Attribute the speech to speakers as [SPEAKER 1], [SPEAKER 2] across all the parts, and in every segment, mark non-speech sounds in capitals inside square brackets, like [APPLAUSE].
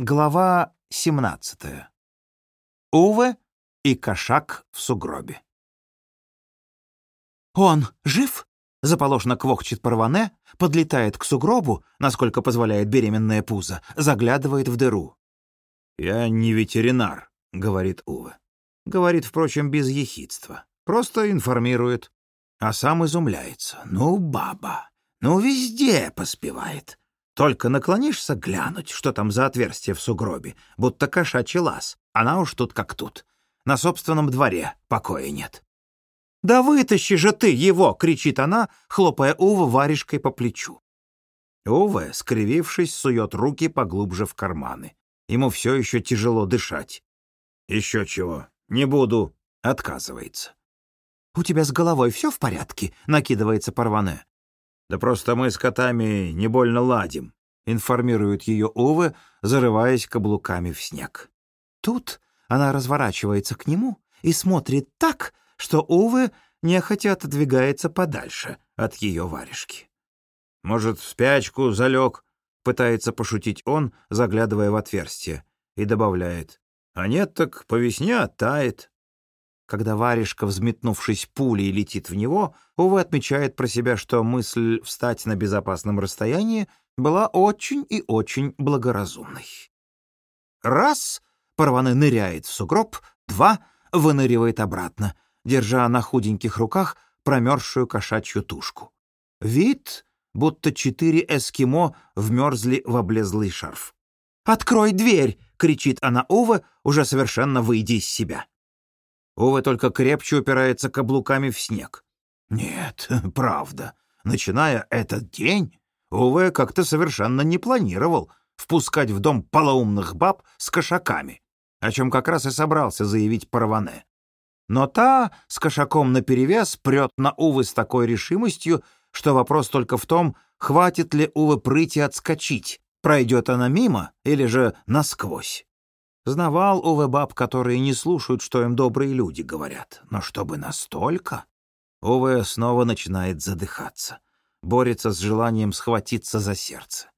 [SPEAKER 1] Глава 17. Уве и кошак в сугробе. «Он жив?» — заполошно квохчет Парване, подлетает к сугробу, насколько позволяет беременное пузо, заглядывает в дыру.
[SPEAKER 2] «Я не ветеринар», — говорит Уве. Говорит, впрочем, без ехидства. Просто информирует. А сам изумляется. «Ну, баба, ну везде поспевает. Только наклонишься глянуть, что там за отверстие в сугробе, будто кошачий лаз. Она уж тут как тут. На собственном дворе покоя нет.
[SPEAKER 1] «Да вытащи же ты его!» — кричит она, хлопая Ува варежкой по плечу.
[SPEAKER 2] Уве, скривившись, сует руки поглубже в карманы. Ему все еще тяжело дышать. «Еще чего? Не буду!» — отказывается.
[SPEAKER 1] «У тебя с головой все в порядке?» — накидывается Парване.
[SPEAKER 2] «Да просто мы с котами не больно ладим», — информирует ее Уве, зарываясь каблуками в снег.
[SPEAKER 1] Тут она разворачивается к нему и смотрит так, что Уве нехотя отодвигается подальше от ее варежки.
[SPEAKER 2] «Может, в спячку залег?» — пытается пошутить он, заглядывая в отверстие, и добавляет. «А нет, так по весне оттает».
[SPEAKER 1] Когда варежка, взметнувшись пулей, летит в него, Увы отмечает про себя, что мысль встать на безопасном расстоянии была очень и очень благоразумной. Раз — Парваны ныряет в сугроб, два — выныривает обратно, держа на худеньких руках промерзшую кошачью тушку. Вид, будто четыре эскимо вмерзли в облезлый шарф. «Открой дверь!» — кричит она Уве, уже совершенно выйдя из себя.
[SPEAKER 2] Увы только крепче упирается каблуками в снег.
[SPEAKER 1] Нет, [LAUGHS] правда. Начиная этот день, Уве как-то совершенно не планировал впускать в дом полоумных баб с кошаками, о чем как раз и собрался заявить Парване. Но та с кошаком наперевес прет на Увы с такой решимостью, что вопрос только в том, хватит ли Увы прыти отскочить, пройдет она мимо или же насквозь. Знавал Уве баб, которые не слушают, что им добрые люди говорят. Но чтобы настолько... Уве снова начинает задыхаться. Борется с желанием схватиться за сердце.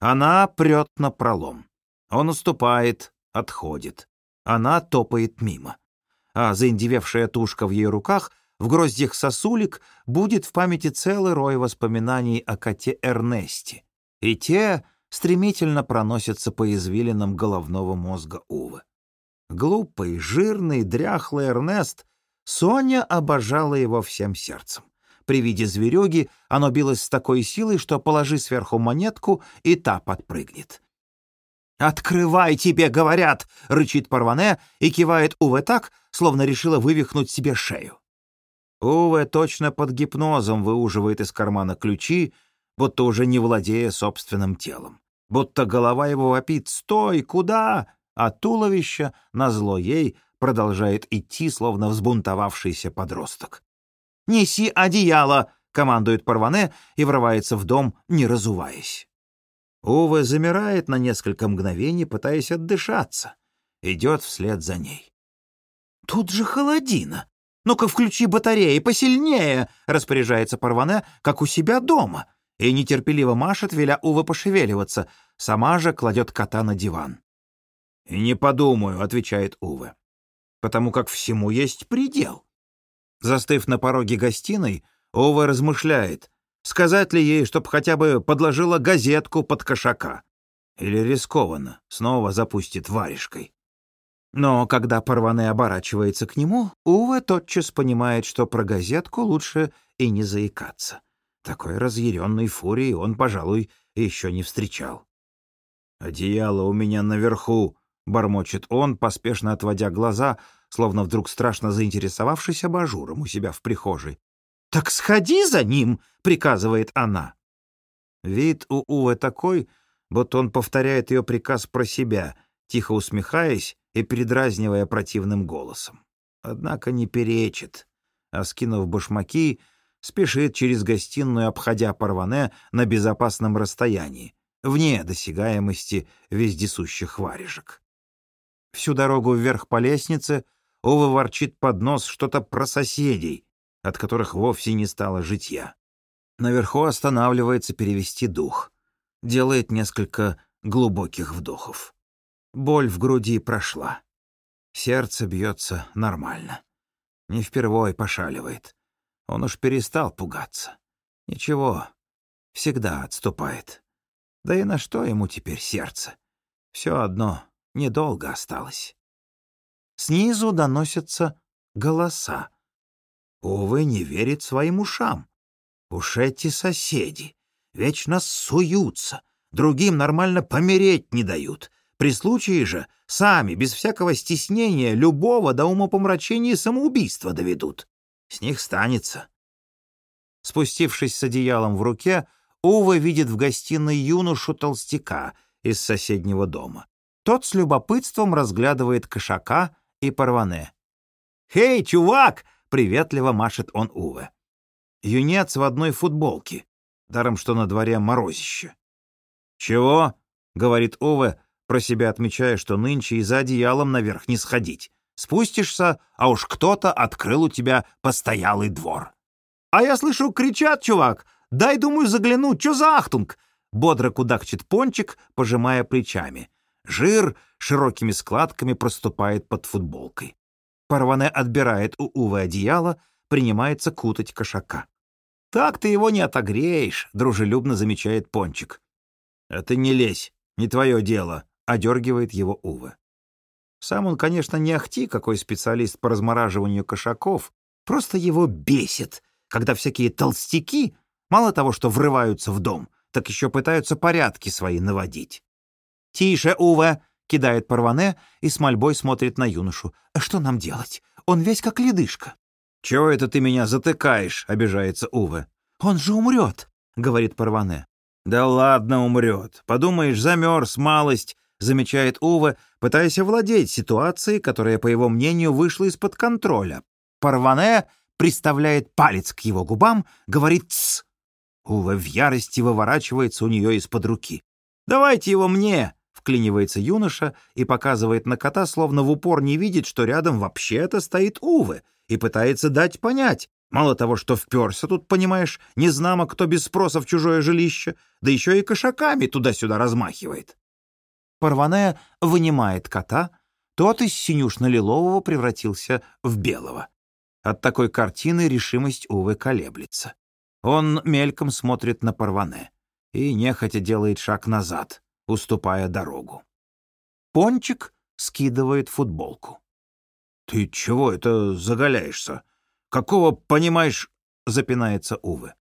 [SPEAKER 1] Она прет на пролом. Он уступает, отходит. Она топает мимо. А заиндевевшая тушка в ее руках, в гроздьях сосулек, будет в памяти целый рой воспоминаний о коте Эрнесте. И те стремительно проносится по извилинам головного мозга Увы. Глупый, жирный, дряхлый Эрнест, Соня обожала его всем сердцем. При виде зверюги оно билось с такой силой, что положи сверху монетку, и та подпрыгнет. «Открывай, тебе говорят!» — рычит Парване и кивает Уве так, словно решила вывихнуть себе шею. Уве точно под гипнозом выуживает из кармана ключи, будто уже не владея собственным телом. Будто голова его вопит «Стой! Куда?» а туловище, назло ей, продолжает идти, словно взбунтовавшийся подросток. «Неси одеяло!» — командует Парване и врывается в дом, не разуваясь. Уве замирает на несколько мгновений, пытаясь отдышаться. Идет вслед за ней. «Тут же холодина! Ну-ка включи батареи посильнее!» — распоряжается Парване, как у себя дома — и нетерпеливо машет, веля Увы пошевеливаться, сама же кладет кота на диван.
[SPEAKER 2] «И не подумаю», — отвечает Увы,
[SPEAKER 1] «потому как всему есть предел». Застыв на пороге гостиной, Увы размышляет, сказать ли ей, чтоб хотя бы подложила газетку под кошака. Или рискованно, снова запустит варежкой. Но когда Парване оборачивается к нему, Уве тотчас понимает, что про газетку лучше и не заикаться. Такой разъяренной фурии он, пожалуй, еще не встречал.
[SPEAKER 2] «Одеяло у меня наверху», — бормочет он, поспешно отводя глаза, словно вдруг страшно заинтересовавшись абажуром у себя в прихожей.
[SPEAKER 1] «Так сходи за ним!» — приказывает она.
[SPEAKER 2] Вид у Увы такой, будто он повторяет ее приказ про себя, тихо усмехаясь и передразнивая противным голосом. Однако не перечит, а, скинув башмаки, — спешит через гостиную, обходя Парване на безопасном расстоянии, вне досягаемости вездесущих варежек. Всю дорогу вверх по лестнице Ова ворчит под нос что-то про соседей, от которых вовсе не стало житья. Наверху останавливается перевести дух. Делает несколько глубоких вдохов. Боль в груди прошла. Сердце бьется нормально. Не впервой пошаливает. Он уж перестал пугаться. Ничего, всегда отступает. Да и на что ему теперь сердце? Все одно, недолго осталось. Снизу доносятся голоса. Увы, не верит своим ушам. Уж эти соседи вечно суются, другим нормально помереть не дают. При случае же сами, без всякого стеснения, любого до умопомрачения самоубийства доведут. С них станется. Спустившись с одеялом в руке, Ува видит в гостиной юношу-толстяка из соседнего дома. Тот с любопытством разглядывает кошака и парване. «Хей, чувак!» — приветливо машет он Уве. Юнец в одной футболке, даром что на дворе морозище. «Чего?» — говорит Уве, про себя отмечая, что нынче и за одеялом наверх не сходить. Спустишься, а уж кто-то открыл у тебя постоялый двор. «А я слышу, кричат, чувак! Дай, думаю, загляну, чё за ахтунг?» Бодро кудахчет пончик, пожимая плечами. Жир широкими складками проступает под футболкой. Парване отбирает у Увы одеяло, принимается кутать кошака. «Так ты его не отогреешь», — дружелюбно замечает пончик. «Это не лезь, не твое дело», — одергивает его Уве. Сам он, конечно, не ахти, какой специалист по размораживанию кошаков, просто его бесит, когда всякие толстяки, мало того, что врываются в дом, так еще пытаются порядки свои наводить. «Тише, Уве!» — кидает Парване и с мольбой смотрит на юношу. «А «Что нам делать? Он весь как ледышка». «Чего это ты меня затыкаешь?» — обижается Уве. «Он же умрет!» — говорит Парване. «Да ладно, умрет. Подумаешь, замерз, малость», — замечает Уве, пытаясь овладеть ситуацией, которая, по его мнению, вышла из-под контроля. Парване приставляет палец к его губам, говорит «тсс». Ува в ярости выворачивается у нее из-под руки. «Давайте его мне!» — вклинивается юноша и показывает на кота, словно в упор не видит, что рядом вообще-то стоит Увы, и пытается дать понять. Мало того, что вперся тут, понимаешь, незнамо кто без спроса в чужое жилище, да еще и кошаками туда-сюда размахивает. Парване вынимает кота, тот из синюшно-лилового превратился в белого. От такой картины решимость Увы колеблется. Он мельком смотрит на Парване и нехотя делает шаг назад, уступая дорогу. Пончик скидывает футболку. «Ты чего это заголяешься? Какого, понимаешь...» — запинается Увы.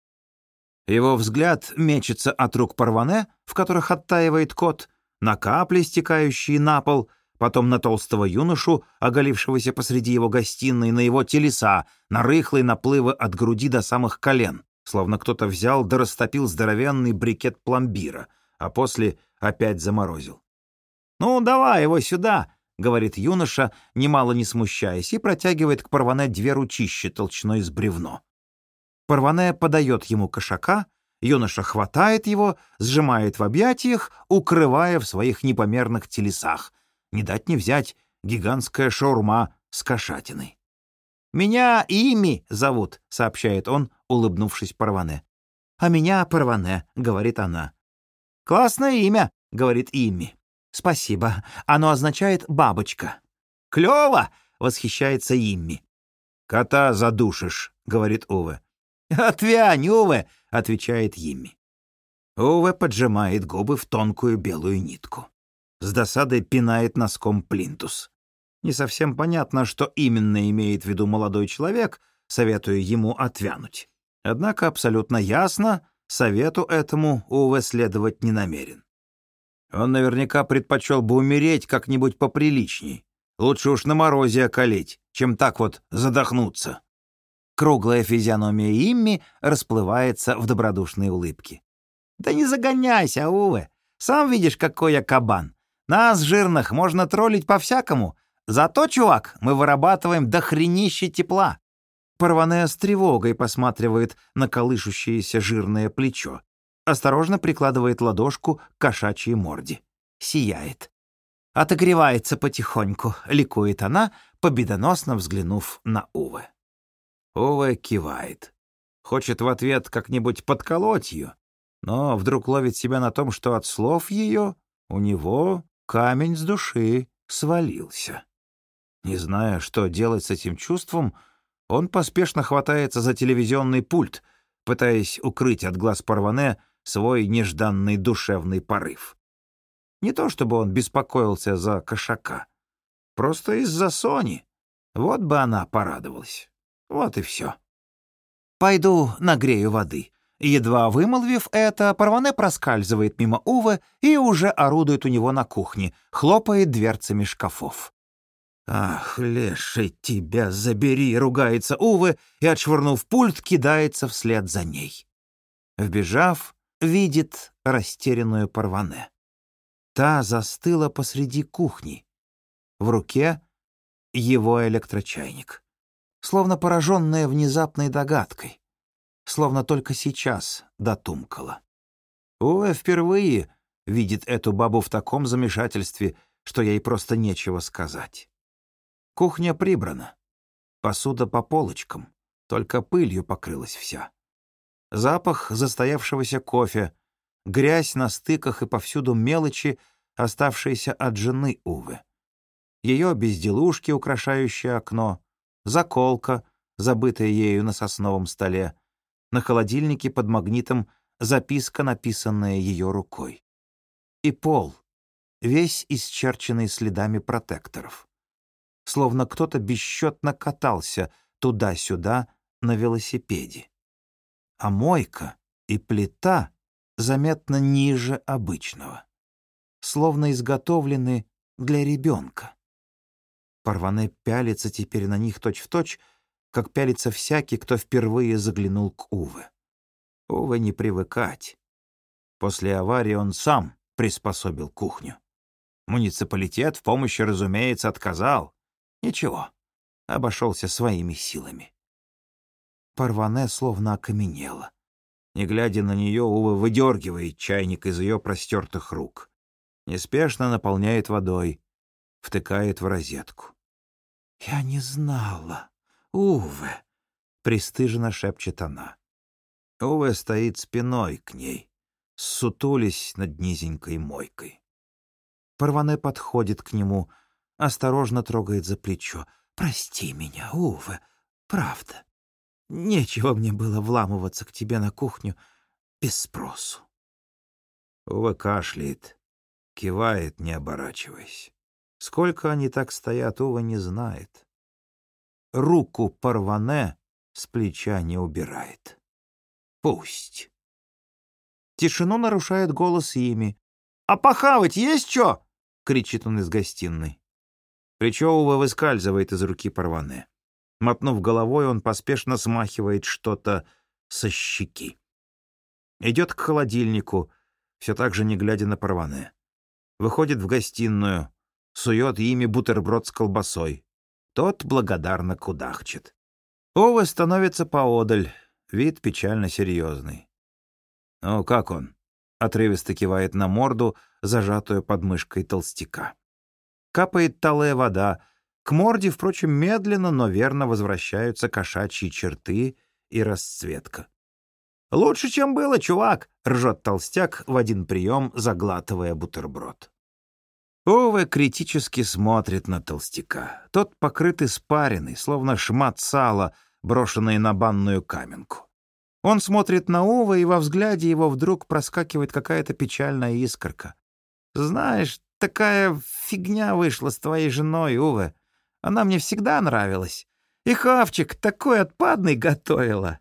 [SPEAKER 2] Его взгляд мечется от рук Парване, в которых оттаивает кот, на капли, стекающие на пол, потом на толстого юношу, оголившегося посреди его гостиной, на его телеса, на рыхлые наплывы от груди до самых колен словно кто-то взял да растопил здоровенный брикет пломбира, а после опять заморозил. «Ну, давай его сюда!» — говорит юноша, немало не смущаясь, и протягивает к Парване две ручища толщиной с бревно. Парване подает ему кошака, юноша хватает его, сжимает в объятиях, укрывая в своих непомерных телесах. Не дать не взять гигантская шаурма с кошатиной. «Меня Ими зовут», — сообщает он, улыбнувшись Парване. «А меня Парване», — говорит она. «Классное имя», — говорит Ими. «Спасибо. Оно означает «бабочка». «Клёво!» — восхищается Имми. «Кота задушишь», — говорит Уве. «Отвянь, Уве!» — отвечает Имми. Уве поджимает губы в тонкую белую нитку. С досадой пинает носком плинтус. Не совсем понятно, что именно имеет в виду молодой человек, советуя ему отвянуть. Однако абсолютно ясно, совету этому Уве следовать не намерен. Он наверняка предпочел бы умереть как-нибудь поприличней. Лучше уж на морозе околеть, чем так вот задохнуться. Круглая физиономия Имми расплывается в добродушной улыбке. «Да не загоняйся, Уве. Сам видишь, какой я кабан. Нас, жирных, можно троллить по-всякому. Зато, чувак, мы вырабатываем дохренище тепла. Парване с тревогой посматривает на колышущееся жирное плечо. Осторожно прикладывает ладошку к кошачьей морде. Сияет. Отогревается потихоньку, ликует она, победоносно взглянув на Уве. Уве кивает. Хочет в ответ как-нибудь подколоть ее, но вдруг ловит себя на том, что от слов ее У него камень с души свалился. Не зная, что делать с этим чувством, он поспешно хватается за телевизионный пульт, пытаясь укрыть от глаз Парване свой нежданный душевный порыв. Не то чтобы он беспокоился за кошака, просто из-за Сони. Вот бы она порадовалась. Вот и все. «Пойду нагрею воды». Едва вымолвив это, Парване проскальзывает мимо Увы и уже орудует у него на кухне, хлопает дверцами шкафов. «Ах, леший, тебя забери!» — ругается Увы и, отшвырнув пульт, кидается вслед за ней. Вбежав, видит растерянную Парване. Та застыла посреди кухни. В руке его электрочайник. Словно пораженная внезапной догадкой. Словно только сейчас дотумкала. Уве впервые видит эту бабу в таком замешательстве, что ей просто нечего сказать. Кухня прибрана. Посуда по полочкам, только пылью покрылась вся. Запах застоявшегося кофе, грязь на стыках и повсюду мелочи, оставшиеся от жены Увы. Ее безделушки, украшающие окно, заколка, забытая ею на сосновом столе, на холодильнике под магнитом записка, написанная ее рукой. И пол, весь исчерченный следами протекторов словно кто-то бесчетно катался туда-сюда на велосипеде. А мойка и плита заметно ниже обычного, словно изготовлены для ребенка. Парване пялится теперь на них точь-в-точь, точь, как пялится всякий, кто впервые заглянул к Уве. Уве не привыкать. После аварии он сам приспособил кухню. Муниципалитет в помощи, разумеется, отказал. Ничего, обошелся своими силами. Парване словно окаменела. Не глядя на нее, Ува выдергивает чайник из ее простертых рук. Неспешно наполняет водой, втыкает в розетку. «Я не знала, Уве!» — пристыженно шепчет она. Уве стоит спиной к ней, сутулись над низенькой мойкой. Парване подходит к нему — осторожно трогает за плечо. «Прости меня, Уве, правда. Нечего мне было вламываться к тебе на кухню без спросу». Уве кашляет, кивает, не оборачиваясь. Сколько они так стоят, Ува не знает. Руку Парване с плеча не убирает. Пусть. Тишину нарушает голос ими. «А похавать есть что?» — кричит он из гостиной. Плечо выскальзывает из руки Парване. Мотнув головой, он поспешно смахивает что-то со щеки. Идет к холодильнику, все так же не глядя на Парване. Выходит в гостиную, сует ими бутерброд с колбасой. Тот благодарно кудахчет. Ова становится поодаль, вид печально серьезный. «Ну, как он?» — отрывисто кивает на морду, зажатую под мышкой толстяка. Капает талая вода. К морде, впрочем, медленно, но верно возвращаются кошачьи черты и расцветка. «Лучше, чем было, чувак!» — ржет толстяк в один прием, заглатывая бутерброд. Уве критически смотрит на толстяка. Тот покрыт испаренный, словно шмат сала, брошенный на банную каменку. Он смотрит на Уве, и во взгляде его вдруг проскакивает какая-то печальная искорка. «Знаешь, такая фигня вышла с твоей женой, Уве. Она мне всегда нравилась. И Хавчик такой отпадный готовила.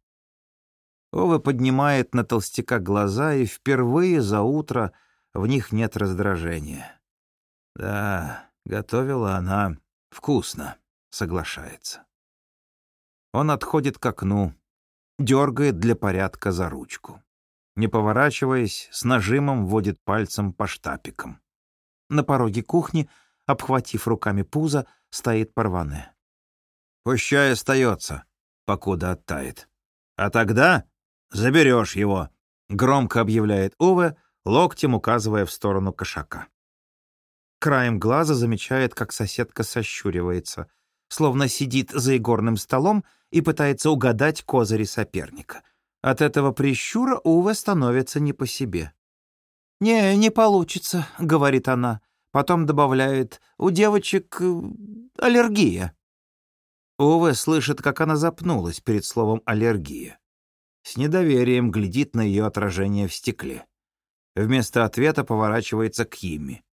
[SPEAKER 2] Ова поднимает на толстяка глаза, и впервые за утро в них нет раздражения. Да, готовила она вкусно, соглашается. Он отходит к окну, дергает для порядка за ручку. Не поворачиваясь, с нажимом вводит пальцем по штапикам. На пороге кухни, обхватив руками пузо, стоит Парване. «Пущай остается, покуда оттает. А тогда заберешь его», — громко объявляет Уве, локтем указывая в сторону кошака. Краем глаза замечает, как соседка сощуривается, словно сидит за игорным столом и пытается угадать козыри соперника. От этого прищура Уве становится не по себе. «Не, не получится», — говорит она. Потом добавляет, «У девочек э, аллергия». Уве слышит, как она запнулась перед словом «аллергия». С недоверием глядит на ее отражение в стекле. Вместо ответа поворачивается к Йимми.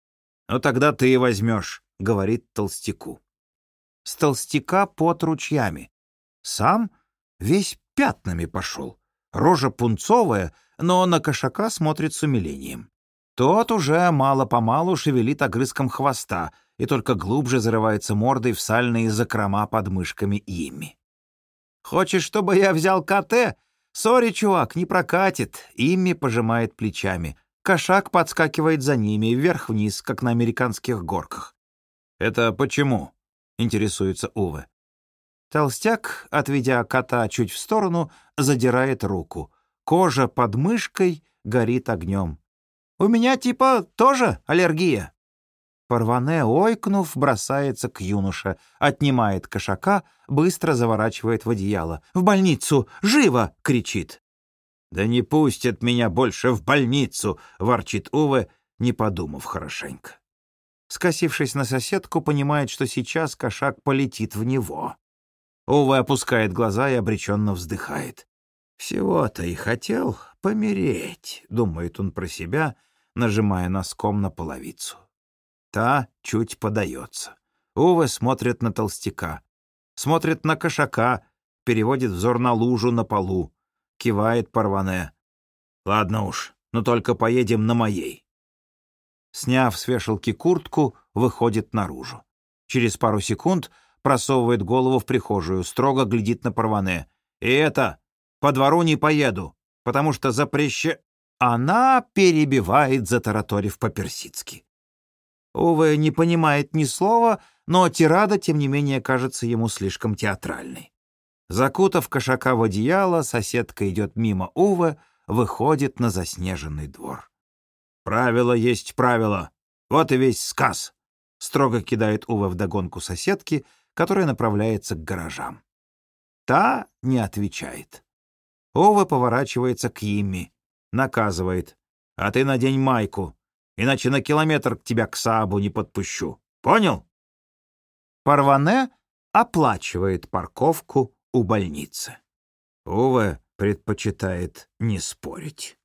[SPEAKER 2] «Ну тогда ты и возьмешь», — говорит толстяку. С толстяка под ручьями. Сам весь пятнами пошел. Рожа пунцовая, но на кошака смотрит с умилением. Тот уже мало-помалу шевелит огрызком хвоста и только глубже зарывается мордой в сальные закрома под мышками ими. «Хочешь, чтобы я взял КТ? Сори, чувак, не прокатит!» Ими пожимает плечами. Кошак подскакивает за ними вверх-вниз, как на американских горках. «Это почему?» — интересуется Уве. Толстяк, отведя кота чуть в сторону, задирает руку. Кожа под мышкой горит огнем. «У меня типа тоже аллергия». Парване, ойкнув, бросается к юноше, отнимает кошака, быстро заворачивает в одеяло. «В больницу! Живо!» — кричит. «Да не пустят меня больше в больницу!» — ворчит Уве, не подумав хорошенько. Скосившись на соседку, понимает, что сейчас кошак полетит в него. Ова опускает глаза и обреченно вздыхает. «Всего-то и хотел помереть», — думает он про себя, нажимая носком на половицу. Та чуть подается. Ува смотрит на толстяка. Смотрит на кошака, переводит взор на лужу на полу. Кивает Парване. «Ладно уж, но только поедем на моей». Сняв с вешалки куртку, выходит наружу. Через пару секунд просовывает голову в прихожую, строго глядит на Парване. «И это, по двору не поеду, потому что запреща...» Она перебивает, затараторив по-персидски. Увы, не понимает ни слова, но тирада, тем не менее, кажется ему слишком театральной. Закутав кошака в одеяло, соседка идет мимо Увы, выходит на заснеженный двор. «Правило есть правило. Вот и весь сказ», — строго кидает Ува вдогонку соседки — которая направляется к гаражам. Та не отвечает. Ова поворачивается к Йимми, наказывает. «А ты надень майку, иначе на километр к тебя к Саабу не подпущу. Понял?» Парване оплачивает парковку у больницы. Ова предпочитает не спорить.